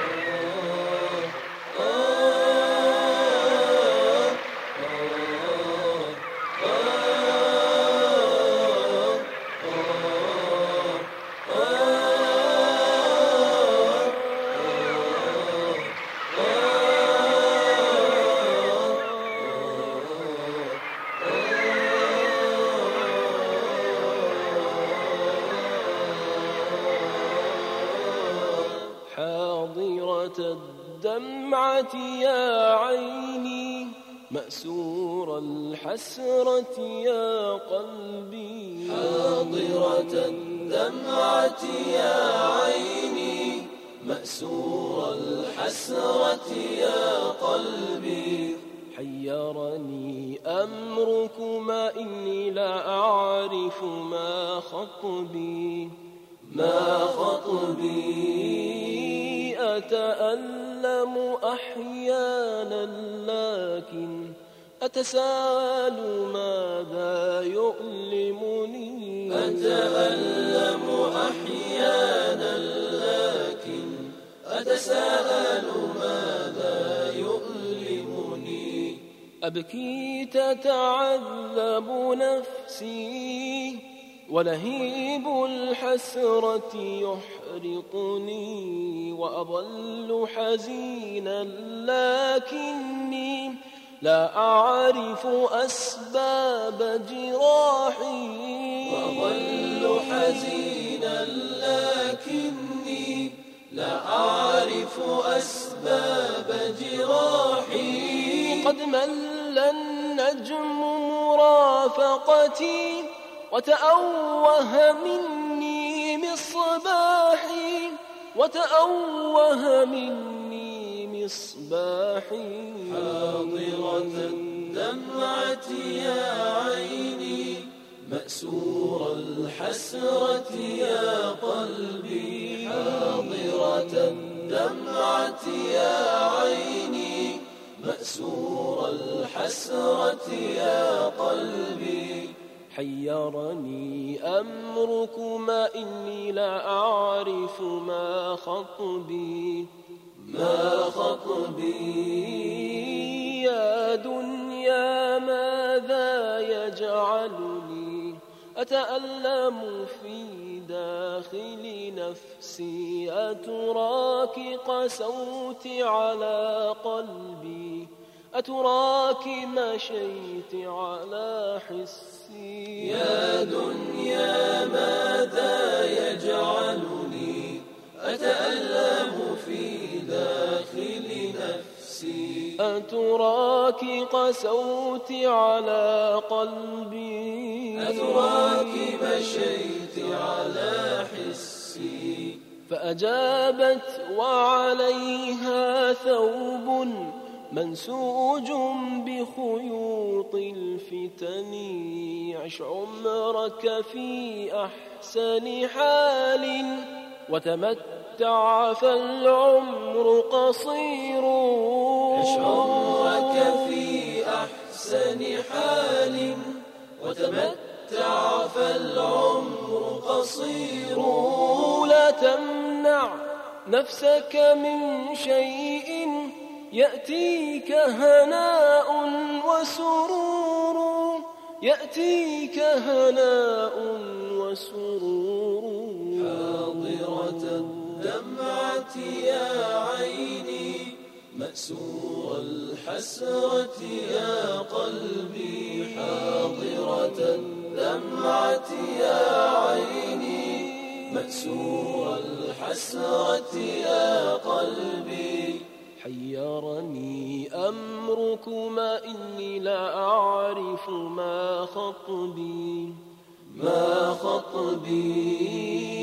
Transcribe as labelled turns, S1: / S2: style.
S1: Oh. الدمعة يا عيني مأسور الحسرة يا قلبي.
S2: حاضرة الدمعة يا عيني مأسور الحسرة يا قلبي.
S1: حيرني أمركما إني لا أعرف ما خطبي.
S2: ما خطبي.
S1: أتألم أحيانا لكن أتساءل ماذا يؤلمني؟
S2: أتألم أحيانا لكن أتساءل ماذا يؤلمني؟
S1: أبكي تتعذب نفسي ولهيب الحسرة يحرقني وأظل حزينا لكني لا أعرف أسباب جراحي.
S2: وأظل حزينا لكني لا أعرف أسباب جراحي.
S1: قد مل النجم مرافقتي وتأوه مني مصباحي وتأوه مني مصباحي.
S2: حاضرة الدمعة يا عيني مأسور الحسرة يا قلبي. حاضرة الدمعة يا عيني مأسور الحسرة يا قلبي.
S1: حيرني أمركما إني لا أعرف ما خطبي.
S2: ما خطبي؟
S1: يا دنيا ماذا يجعلني؟ أتألم في داخل نفسي؟ أتراك قسوت على قلبي؟ أتراك مشيت على حسي.
S2: يا دنيا ماذا يجعلني أتألم في داخل نفسي؟
S1: أتراك قسوت على قلبي.
S2: أتراك مشيت على حسي؟
S1: فأجابت وعليها ثوب منسوج بخيوط الفتن عش عمرك في أحسن حال. وتمتع فالعمر قصير.
S2: عش عمرك في أحسن حال. وتمتع فالعمر قصير.
S1: لا تمنع نفسك من شيء يأتيك هناء وسرور. يأتيك هناء وسرور.
S2: حاضرة الدمعة يا عيني مأسور الحسرة يا قلبي. حاضرة الدمعة يا عيني مأسور الحسرة يا قلبي.
S1: حيرني أمركما إني لا أعرف ما خطبي.
S2: ما خطبي.